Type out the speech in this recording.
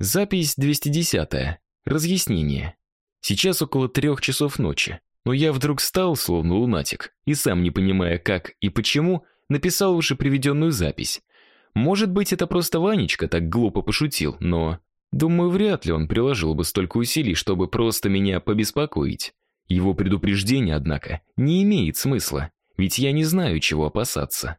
Запись 210. Разъяснение. Сейчас около трех часов ночи, но я вдруг стал словно лунатик, и сам не понимая, как и почему, написал уже приведенную запись. Может быть, это просто Ванечка так глупо пошутил, но думаю, вряд ли он приложил бы столько усилий, чтобы просто меня побеспокоить. Его предупреждение, однако, не имеет смысла, ведь я не знаю, чего опасаться.